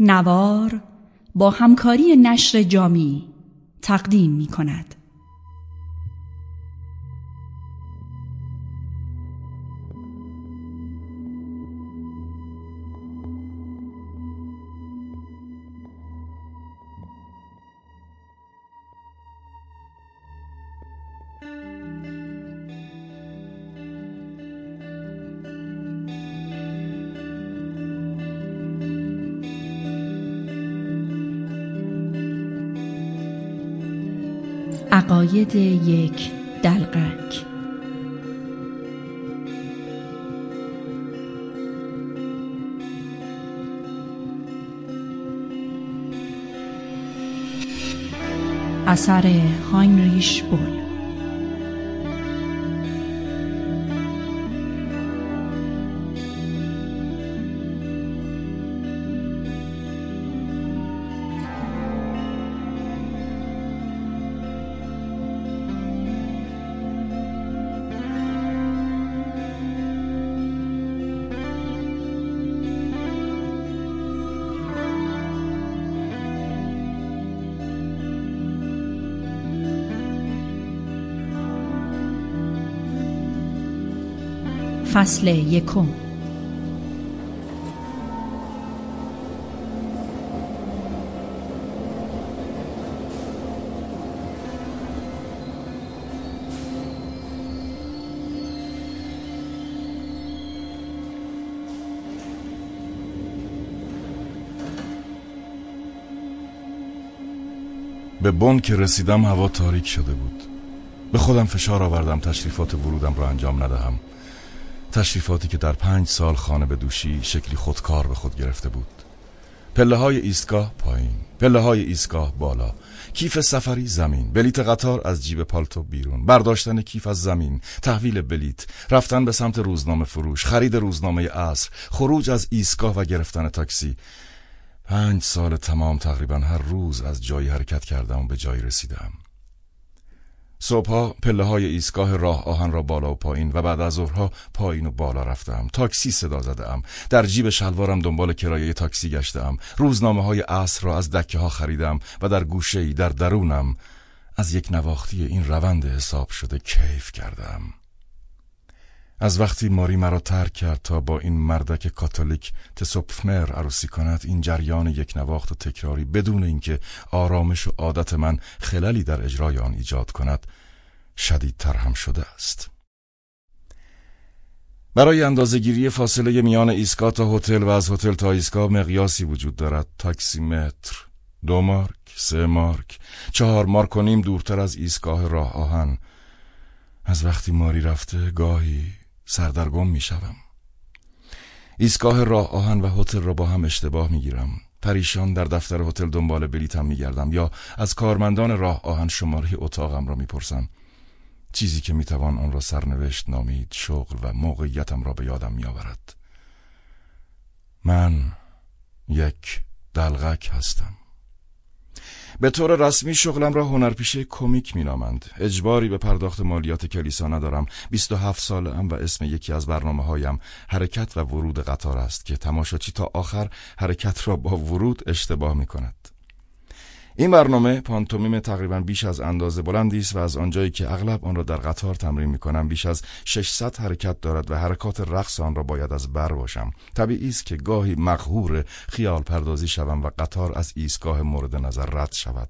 نوار با همکاری نشر جامی تقدیم می کند. عقاید یک دلقک. اثر هاینریش بول فصل یکم. به بن که رسیدم هوا تاریک شده بود. به خودم فشار آوردم تشریفات ورودم را انجام ندهم. تشریفاتی که در پنج سال خانه به دوشی شکلی خودکار به خود گرفته بود. پله های ایستگاه پایین پله های ایستگاه بالا. کیف سفری زمین بلیت قطار از جیب پالتو بیرون. برداشتن کیف از زمین تحویل بلیت. رفتن به سمت روزنامه فروش خرید روزنامه عصر خروج از ایستگاه و گرفتن تاکسی. پنج سال تمام تقریبا هر روز از جایی حرکت کردم و به جایی رسیدم. صبحها پله های ایستگاه راه آهن را بالا و پایین و بعد از ظهرها پایین و بالا رفتم تاکسی صدا زدم در جیب شلوارم دنبال کرایه تاکسی گشتم روزنامه های عصر را از دکه ها خریدم و در گوشه در درونم از یک نواختی این روند حساب شده کیف کردم از وقتی ماری مرا ترک کرد تا با این مردک کاتولیک تسوپفمر عروسی کند این جریان یک نواخت و تکراری بدون اینکه آرامش و عادت من خللی در اجرای آن ایجاد کند شدیدتر هم شده است. برای اندازهگیری فاصله میان ایستگاه تا هتل و از هتل تا ایستگاه مقیاسی وجود دارد. تاکسی متر دو مارک سه مارک چهار مارک و نیم دورتر از ایستگاه راه آهن. از وقتی ماری رفته گاهی سردرگم می شوم. ایستگاه راه آهن و هتل را با هم اشتباه می گیرم. پریشان در دفتر هتل دنبال بلیتم می گردم یا از کارمندان راه آهن شماره اتاقم را می پرسم. چیزی که می توان آن را سرنوشت نامید شغل و موقعیتم را به یادم می آورد. من یک دلغک هستم. به طور رسمی شغلم را هنرپیشه کمیک مینامند. اجباری به پرداخت مالیات کلیسا ندارم. 27 سالم و اسم یکی از برنامه هایم حرکت و ورود قطار است که تماشاچی تا آخر حرکت را با ورود اشتباه می کند این برنامه پانتومیم تقریبا بیش از اندازه بلندی است و از آنجایی که اغلب آن را در قطار تمرین می کنم بیش از 600 حرکت دارد و حرکات رقص آن را باید از بر باشم. طبیعی است که گاهی مقهور خیال پردازی شوم و قطار از ایستگاه مورد نظر رد شود.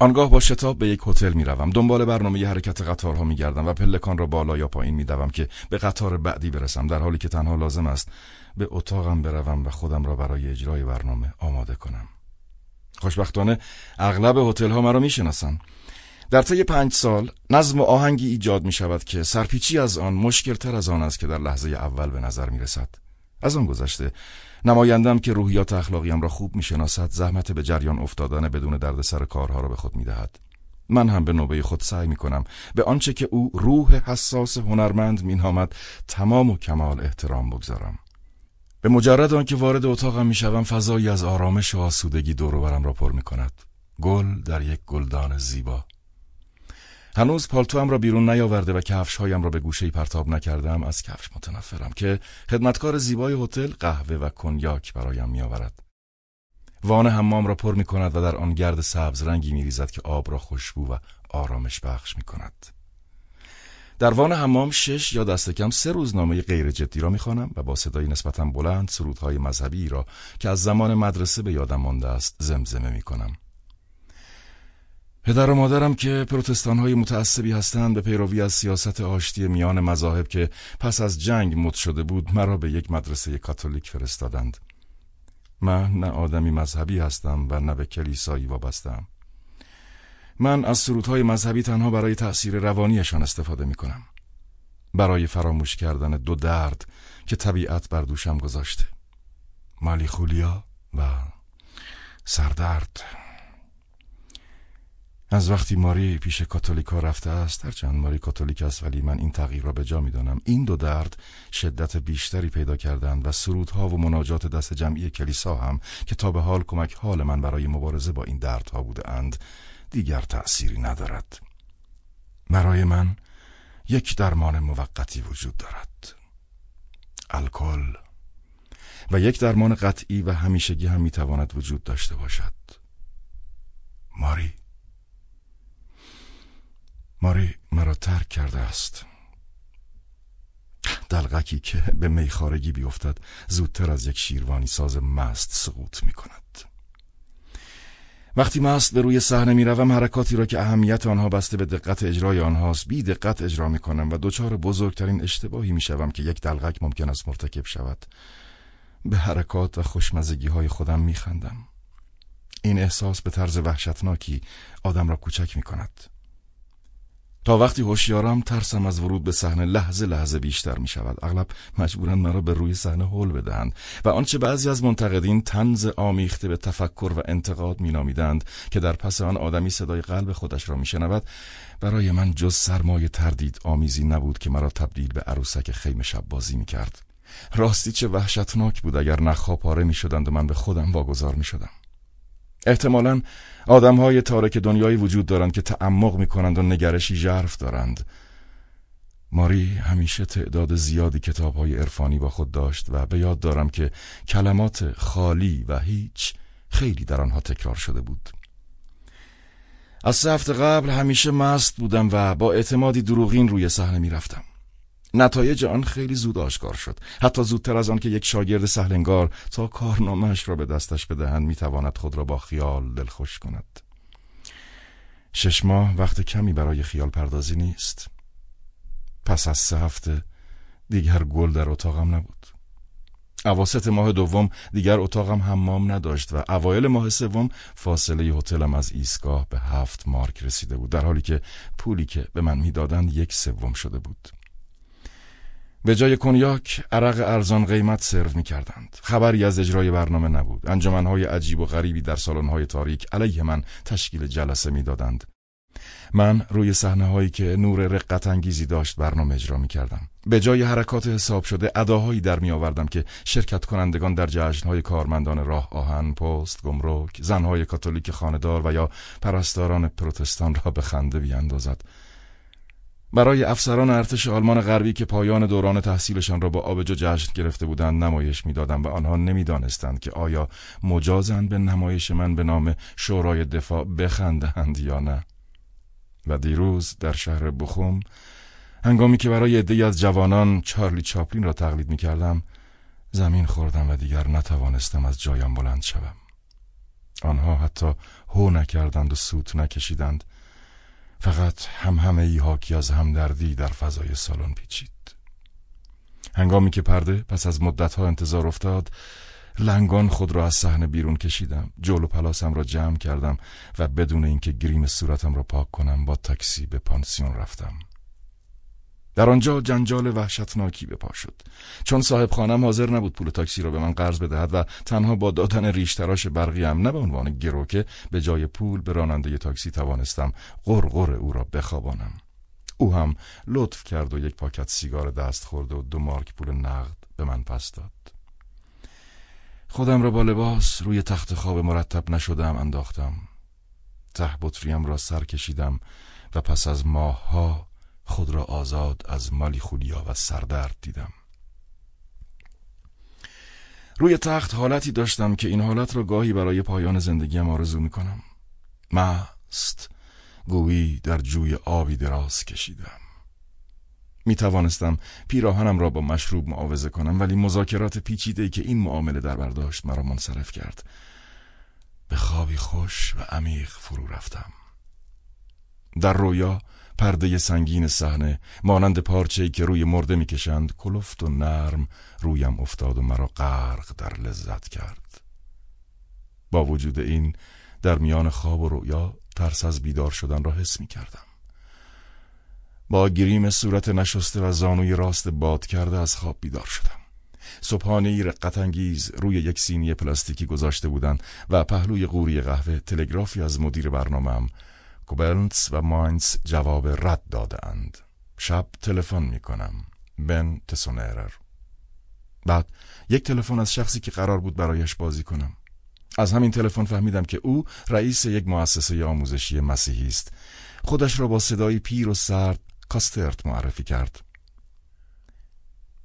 آنگاه با شتاب به یک هتل می روم دنبال برنامه حرکت قطارها می گردم و پلکان را بالا یا پایین می دوم که به قطار بعدی برسم در حالی که تنها لازم است به اتاقم بروم و خودم را برای اجرای برنامه آماده کنم. خوشبختانه اغلب هتل ها مرا می‌شناسند در طی پنج سال نظم و آهنگی ایجاد می شود که سرپیچی از آن مشکل تر از آن است که در لحظه اول به نظر می رسد. از آن گذشته نمایندم که روحیات اخلاقیم را خوب می شناسد زحمت به جریان افتادن بدون دردسر کارها را به خود می دهد. من هم به نوبه خود سعی می کنم به آنچه که او روح حساس هنرمند می نامد تمام و کمال احترام بگذارم. به مجرد آنکه وارد اتاقم می‌شوم فضایی از آرامش و آسودگی دور برم را پر می کند. گل در یک گلدان زیبا. هنوز پالتوام را بیرون نیاورده و کفش هایم را به گوشه پرتاب نکردم از کفش متنفرم که خدمتکار زیبای هتل قهوه و کنیاک برایم میآورد. وان حمام را پر می کند و در آن گرد سبز رنگی می ریزد که آب را خوشبو و آرامش بخش می کند. در وان حمام شش یا دست کم سه روزنامه غیر جدی را می‌خوانم و با صدای نسبتا بلند سرودهای مذهبی را که از زمان مدرسه به یادم مانده است زمزمه می کنم. پدر و مادرم که پروتستان های متعصبی هستند به پیروی از سیاست آشتی میان مذاهب که پس از جنگ مد شده بود مرا به یک مدرسه کاتولیک فرستادند. من نه آدمی مذهبی هستم و نه به کلیسایی وابستم. من از سرودهای مذهبی تنها برای تأثیر روانیشان استفاده می کنم. برای فراموش کردن دو درد که طبیعت بر دوشم گذاشته. مالی خولیا و سردرد. از وقتی ماری پیش کاتولیکا رفته است هرچند ماری کاتولیک است ولی من این تغییر را به جا می دانم این دو درد شدت بیشتری پیدا کردند و سرودها و مناجات دست جمعی کلیسا هم که تا به حال کمک حال من برای مبارزه با این دردها بوده اند دیگر تأثیری ندارد. برای من یک درمان موقتی وجود دارد. الکل و یک درمان قطعی و همیشگی هم می‌تواند وجود داشته باشد. ماری. ماری مرا ترک کرده است. دلغکی که به میخارگی بیفتد زودتر از یک شیروانی ساز مست سقوط می کند وقتی مست به روی صحنه می روم حرکاتی را که اهمیت آنها بسته به دقت اجرای آنهاست بی دقت اجرا می کنم و دچار بزرگترین اشتباهی می شوم که یک دلغک ممکن است مرتکب شود به حرکات و خوشمزگی های خودم می خندم. این احساس به طرز وحشتناکی آدم را کوچک می کند تا وقتی هوشیارم ترسم از ورود به صحنه لحظه لحظه بیشتر می شود اغلب مجبورن مرا به روی صحنه هول بدهند و آنچه بعضی از منتقدین تنز آمیخته به تفکر و انتقاد می نامیدند که در پس آن آدمی صدای قلب خودش را می شنود برای من جز سرمایه تردید آمیزی نبود که مرا تبدیل به عروسک خیمه شب بازی می کرد راستی چه وحشتناک بود اگر نخها پاره می شدند و من به خودم واگذار می شدم احتمالا آدم های تارک دنیایی وجود دارند که تعمق می کنند و نگرشی ژرف دارند. ماری همیشه تعداد زیادی کتاب های عرفانی با خود داشت و به یاد دارم که کلمات خالی و هیچ خیلی در آنها تکرار شده بود. از سه هفته قبل همیشه مست بودم و با اعتمادی دروغین روی صحنه می رفتم نتایج آن خیلی زود آشکار شد. حتی زودتر از آن که یک شاگرد سهلنگار تا کارنامهش را به دستش بدهند می‌تواند خود را با خیال دلخوش کند. شش ماه وقت کمی برای خیال پردازی نیست. پس از سه هفته دیگر گل در اتاقم نبود. اواسط ماه دوم دیگر اتاقم حمام نداشت و اوایل ماه سوم فاصله هتلم از ایستگاه به هفت مارک رسیده بود در حالی که پولی که به من می‌دادند یک سوم شده بود. به جای کنیاک عرق ارزان قیمت سرو می کردند. خبری از اجرای برنامه نبود. انجمنهای عجیب و غریبی در سالن‌های تاریک علیه من تشکیل جلسه می‌دادند. من روی صحنه هایی که نور رقت انگیزی داشت برنامه اجرا می کردم. به جای حرکات حساب شده اداهایی در می آوردم که شرکت کنندگان در جشنهای کارمندان راه آهن، پست، گمرک، زنهای کاتولیک خاندار و یا پرستاران پروتستان را به خنده بیاندازد. برای افسران ارتش آلمان غربی که پایان دوران تحصیلشان را با آبجو جشن گرفته بودند نمایش می‌دادم و آنها نمی‌دانستند که آیا مجازند به نمایش من به نام شورای دفاع بخندند یا نه. و دیروز در شهر بخوم هنگامی که برای عدهای از جوانان چارلی چاپلین را تقلید می کردم زمین خوردم و دیگر نتوانستم از جایم بلند شوم. آنها حتی هو نکردند و سوت نکشیدند. فقط هم همه ای حاکی از همدردی در فضای سالن پیچید. هنگامی که پرده پس از مدتها انتظار افتاد لنگان خود را از صحنه بیرون کشیدم جلو پلاسم را جمع کردم و بدون اینکه گریم صورتم را پاک کنم با تاکسی به پانسیون رفتم. در آنجا جنجال وحشتناکی به پا شد چون صاحب خانم حاضر نبود پول تاکسی را به من قرض بدهد و تنها با دادن ریش تراش برقی هم نه به عنوان گروکه به جای پول به راننده تاکسی توانستم غرغر او را بخوابانم. او هم لطف کرد و یک پاکت سیگار دست خورد و دو مارک پول نقد به من پس داد. خودم را با لباس روی تخت خواب مرتب نشدم انداختم. ته بطریم را سر کشیدم و پس از ماهها خود را آزاد از مالی خولیا و سردرد دیدم. روی تخت حالتی داشتم که این حالت را گاهی برای پایان زندگیم آرزو می کنم مست گویی در جوی آبی دراز کشیدم. می توانستم پیراهنم را با مشروب معاوضه کنم ولی مذاکرات پیچیده که این معامله در برداشت مرا منصرف کرد. به خوابی خوش و عمیق فرو رفتم. در رویا پرده سنگین صحنه مانند پارچه‌ای که روی مرده می‌کشند کلفت و نرم رویم افتاد و مرا غرق در لذت کرد. با وجود این در میان خواب و رویا ترس از بیدار شدن را حس می کردم با گریم صورت نشسته و زانوی راست باد کرده از خواب بیدار شدم. صبحانه رقتانگیز روی یک سینی پلاستیکی گذاشته بودند و پهلوی قوری قهوه تلگرافی از مدیر برنامه‌ام کوبلنتس و ماینز جواب رد داده اند. شب تلفن می کنم. بن تسونرر. بعد یک تلفن از شخصی که قرار بود برایش بازی کنم. از همین تلفن فهمیدم که او رئیس یک مؤسسه آموزشی مسیحی است. خودش را با صدایی پیر و سرد کاسترت معرفی کرد.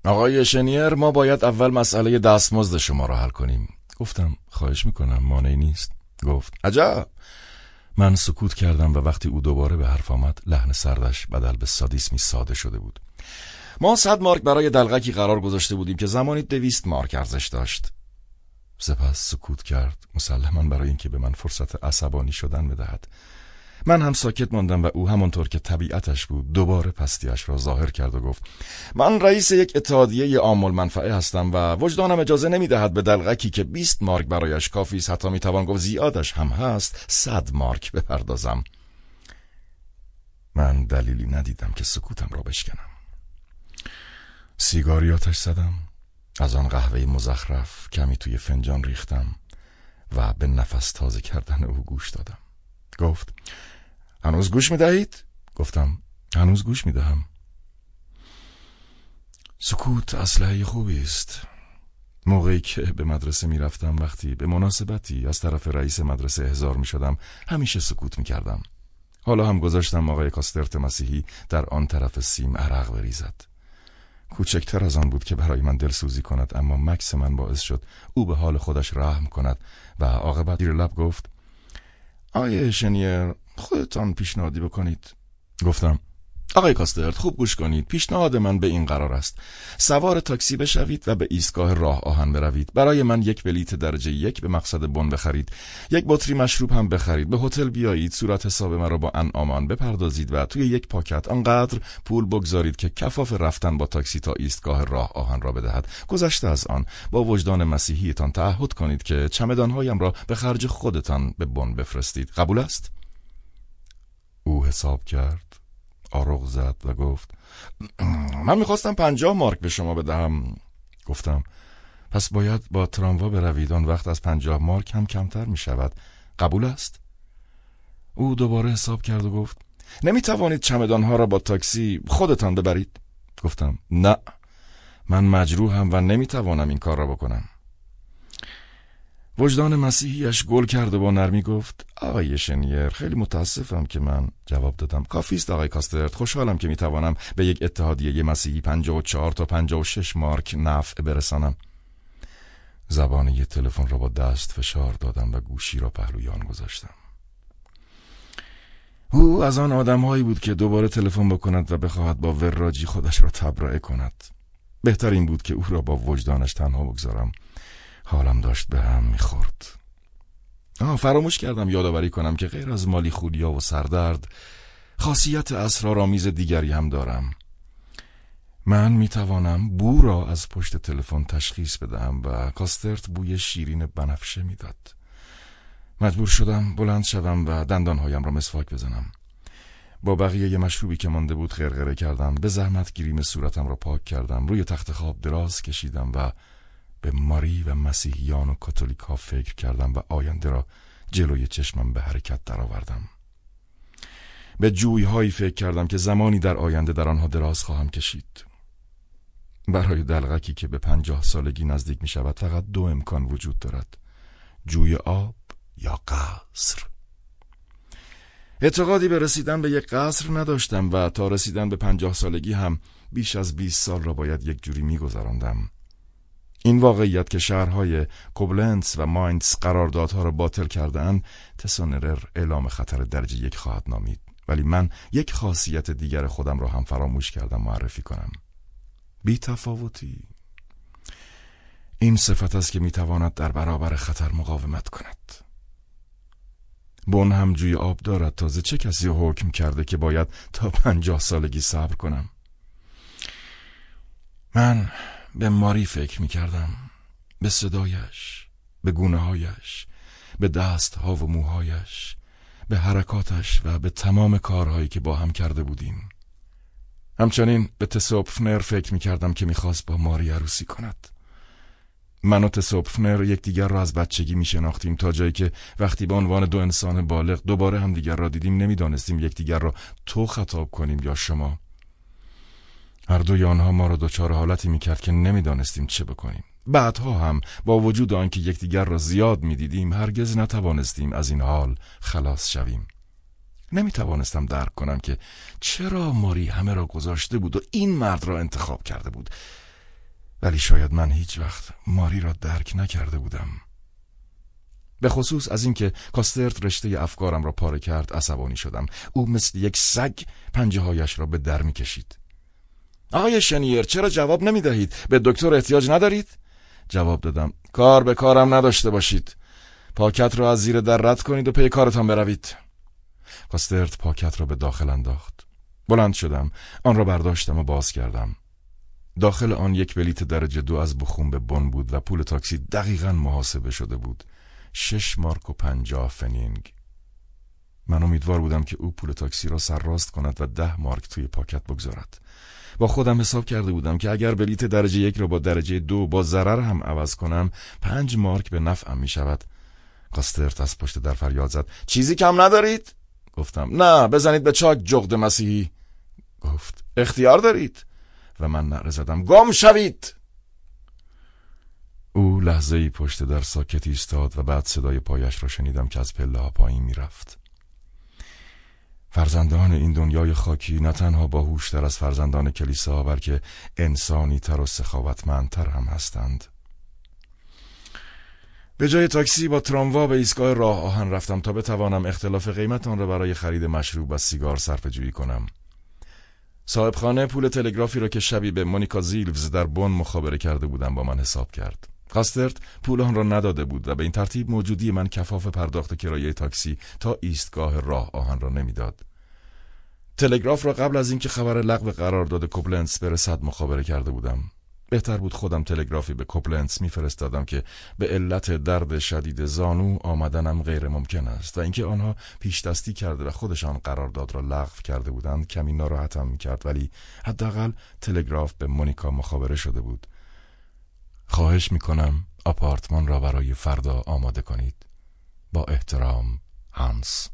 آقای شنیر ما باید اول مسئله دستمزد شما را حل کنیم. گفتم خواهش می‌کنم مانعی نیست. گفت عجب من سکوت کردم و وقتی او دوباره به حرف آمد لحن سردش بدل به سادیسمی ساده شده بود. ما صد مارک برای دلغکی قرار گذاشته بودیم که زمانی دویست مارک ارزش داشت. سپس سکوت کرد مسلما برای اینکه به من فرصت عصبانی شدن بدهد. من هم ساکت ماندم و او همانطور که طبیعتش بود دوباره پستیش را ظاهر کرد و گفت من رئیس یک اتحادیه عامل منفعه هستم و وجدانم اجازه نمی‌دهد به دلغکی که 20 مارک برایش کافی است حتی می‌توان گفت زیادش هم هست صد مارک بپردازم. من دلیلی ندیدم که سکوتم را بشکنم. سیگاری آتش زدم از آن قهوه مزخرف کمی توی فنجان ریختم و به نفس تازه کردن او گوش دادم. گفت هنوز گوش می دهید؟ گفتم هنوز گوش می دهم سکوت اسلحه خوبی است. موقعی که به مدرسه می رفتم وقتی به مناسبتی از طرف رئیس مدرسه احضار می شدم همیشه سکوت می کردم حالا هم گذاشتم آقای کاسترت مسیحی در آن طرف سیم عرق بریزد. کوچکتر از آن بود که برای من دلسوزی کند اما مکس من باعث شد او به حال خودش رحم کند و عاقبت دیر لب گفت آیه شنیر خودتان پیشنهادی بکنید. گفتم آقای کاسترد خوب گوش کنید. پیشنهاد من به این قرار است. سوار تاکسی بشوید و به ایستگاه راه آهن بروید. برای من یک بلیت درجه یک به مقصد بن بخرید. یک بطری مشروب هم بخرید. به هتل بیایید. صورت حساب مرا با انعامان بپردازید و توی یک پاکت آنقدر پول بگذارید که کفاف رفتن با تاکسی تا ایستگاه راه آهن را بدهد. گذشته از آن با وجدان مسیحیتان تعهد کنید که چمدانهایم را به خرج خودتان به بن بفرستید. قبول است؟ او حساب کرد آرغ زد و گفت من می‌خواستم پنجاه مارک به شما بدهم گفتم پس باید با تراموا بروید آن وقت از پنجاه مارک هم کمتر می شود قبول است؟ او دوباره حساب کرد و گفت نمی توانید چمدانها را با تاکسی خودتان ببرید؟ گفتم نه من مجروحم و نمی توانم این کار را بکنم وجدان مسیحیش گل کرد و با نرمی گفت آقای شنیر خیلی متاسفم که من جواب دادم. کافیست آقای کاسترت خوشحالم که می‌توانم به یک اتحادیه مسیحی چهار تا شش مارک نفع برسانم. یه تلفن را با دست فشار دادم و گوشی را پهلوی آن گذاشتم. او از آن آدمهایی بود که دوباره تلفن بکند و بخواهد با وراجی خودش را تبرئه کند. بهترین بود که او را با وجدانش تنها بگذارم. حالم داشت به هم می‌خورد. آه فراموش کردم یادآوری کنم که غیر از مالی خولیا و سردرد خاصیت اسرارآمیز دیگری هم دارم. من می‌توانم بو را از پشت تلفن تشخیص بدهم و کاسترت بوی شیرین بنفشه می‌داد. مجبور شدم بلند شوم و دندانهایم را مسواک بزنم. با بقیه یه مشروبی که مانده بود غرغره کردم به زحمت گریم صورتم را پاک کردم روی تخت خواب دراز کشیدم و به ماری و مسیحیان و کاتولیک ها فکر کردم و آینده را جلوی چشمم به حرکت درآوردم. به جوی هایی فکر کردم که زمانی در آینده در آنها دراز خواهم کشید. برای دلغکی که به پنجاه سالگی نزدیک می شود فقط دو امکان وجود دارد. جوی آب یا قصر. اعتقادی به رسیدن به یک قصر نداشتم و تا رسیدن به پنجاه سالگی هم بیش از 20 سال را باید یک جوری می گذراندم. این واقعیت که شهرهای کوبلنس و ماینز قراردادها را باطل کردهاند تسونرر اعلام خطر درجه یک خواهد نامید. ولی من یک خاصیت دیگر خودم را هم فراموش کردم معرفی کنم. بی تفاوتی این صفت است که می‌تواند در برابر خطر مقاومت کند. بون هم جوی آب دارد تازه چه کسی حکم کرده که باید تا پنجاه سالگی صبر کنم؟ من به ماری فکر می کردم به صدایش به گونه هایش به دست ها و موهایش به حرکاتش و به تمام کارهایی که با هم کرده بودیم. همچنین به تسوپفنر فکر می کردم که می‌خواست با ماری عروسی کند. من و تسوپفنر یکدیگر را از بچگی می شناختیم تا جایی که وقتی به عنوان دو انسان بالغ دوباره هم دیگر را دیدیم نمی‌دانستیم یکدیگر را تو خطاب کنیم یا شما. هر دوی آنها ما را دچار حالتی می‌کرد که نمی‌دانستیم چه بکنیم. بعدها هم با وجود آنکه یکدیگر را زیاد می‌دیدیم هرگز نتوانستیم از این حال خلاص شویم. نمی توانستم درک کنم که چرا ماری همه را گذاشته بود و این مرد را انتخاب کرده بود. ولی شاید من هیچ وقت ماری را درک نکرده بودم. به خصوص از اینکه کاسترت رشته افکارم را پاره کرد عصبانی شدم. او مثل یک سگ پنجه هایش را به در می کشید آقای شنیر چرا جواب نمی دهید؟ به دکتر احتیاج ندارید؟ جواب دادم کار به کارم نداشته باشید. پاکت را از زیر در رد کنید و پی کارتان بروید. کاسترت پاکت را به داخل انداخت. بلند شدم آن را برداشتم و باز کردم. داخل آن یک بلیت درجه دو از بخون به بن بود و پول تاکسی دقیقا محاسبه شده بود. شش مارک و پنجاه فنیگ. من امیدوار بودم که او پول تاکسی را سرراست کند و ده مارک توی پاکت بگذارد. با خودم حساب کرده بودم که اگر بلیت درجه یک را با درجه دو با ضرر هم عوض کنم پنج مارک به نفعم می شود کاسترت از پشت در فریاد زد. چیزی کم ندارید؟ گفتم. نه بزنید به چاک جغد مسیحی. گفت. اختیار دارید؟ و من نعره زدم. گم شوید! او لحظه ای پشت در ساکت ایستاد و بعد صدای پایش را شنیدم که از پله ها پایین می‌رفت. فرزندان این دنیای خاکی نه تنها باهوشتر از فرزندان کلیسا بلکه انسانی تر و سخاوتمندتر هم هستند. به جای تاکسی با تراموا به ایستگاه راه آهن رفتم تا بتوانم اختلاف قیمت آن را برای خرید مشروب و سیگار صرف جویی کنم. صاحب خانه پول تلگرافی را که شبی به مونیکا زیلوز در بن مخابره کرده بودم با من حساب کرد. کاسترت پول آن را نداده بود و به این ترتیب موجودی من کفاف پرداخت کرایه تاکسی تا ایستگاه راه آهن را نمی‌داد. تلگراف را قبل از اینکه خبر لغو قرارداد کوبلنس برسد مخابره کرده بودم. بهتر بود خودم تلگرافی به کوپلنس میفرستادم که به علت درد شدید زانو آمدنم غیر ممکن است و اینکه آنها پیش دستی کرده و خودشان قرارداد را لغو کرده بودند کمی ناراحتم می‌کرد ولی حداقل تلگراف به مونیکا مخابره شده بود. خواهش می‌کنم آپارتمان را برای فردا آماده کنید. با احترام هانس.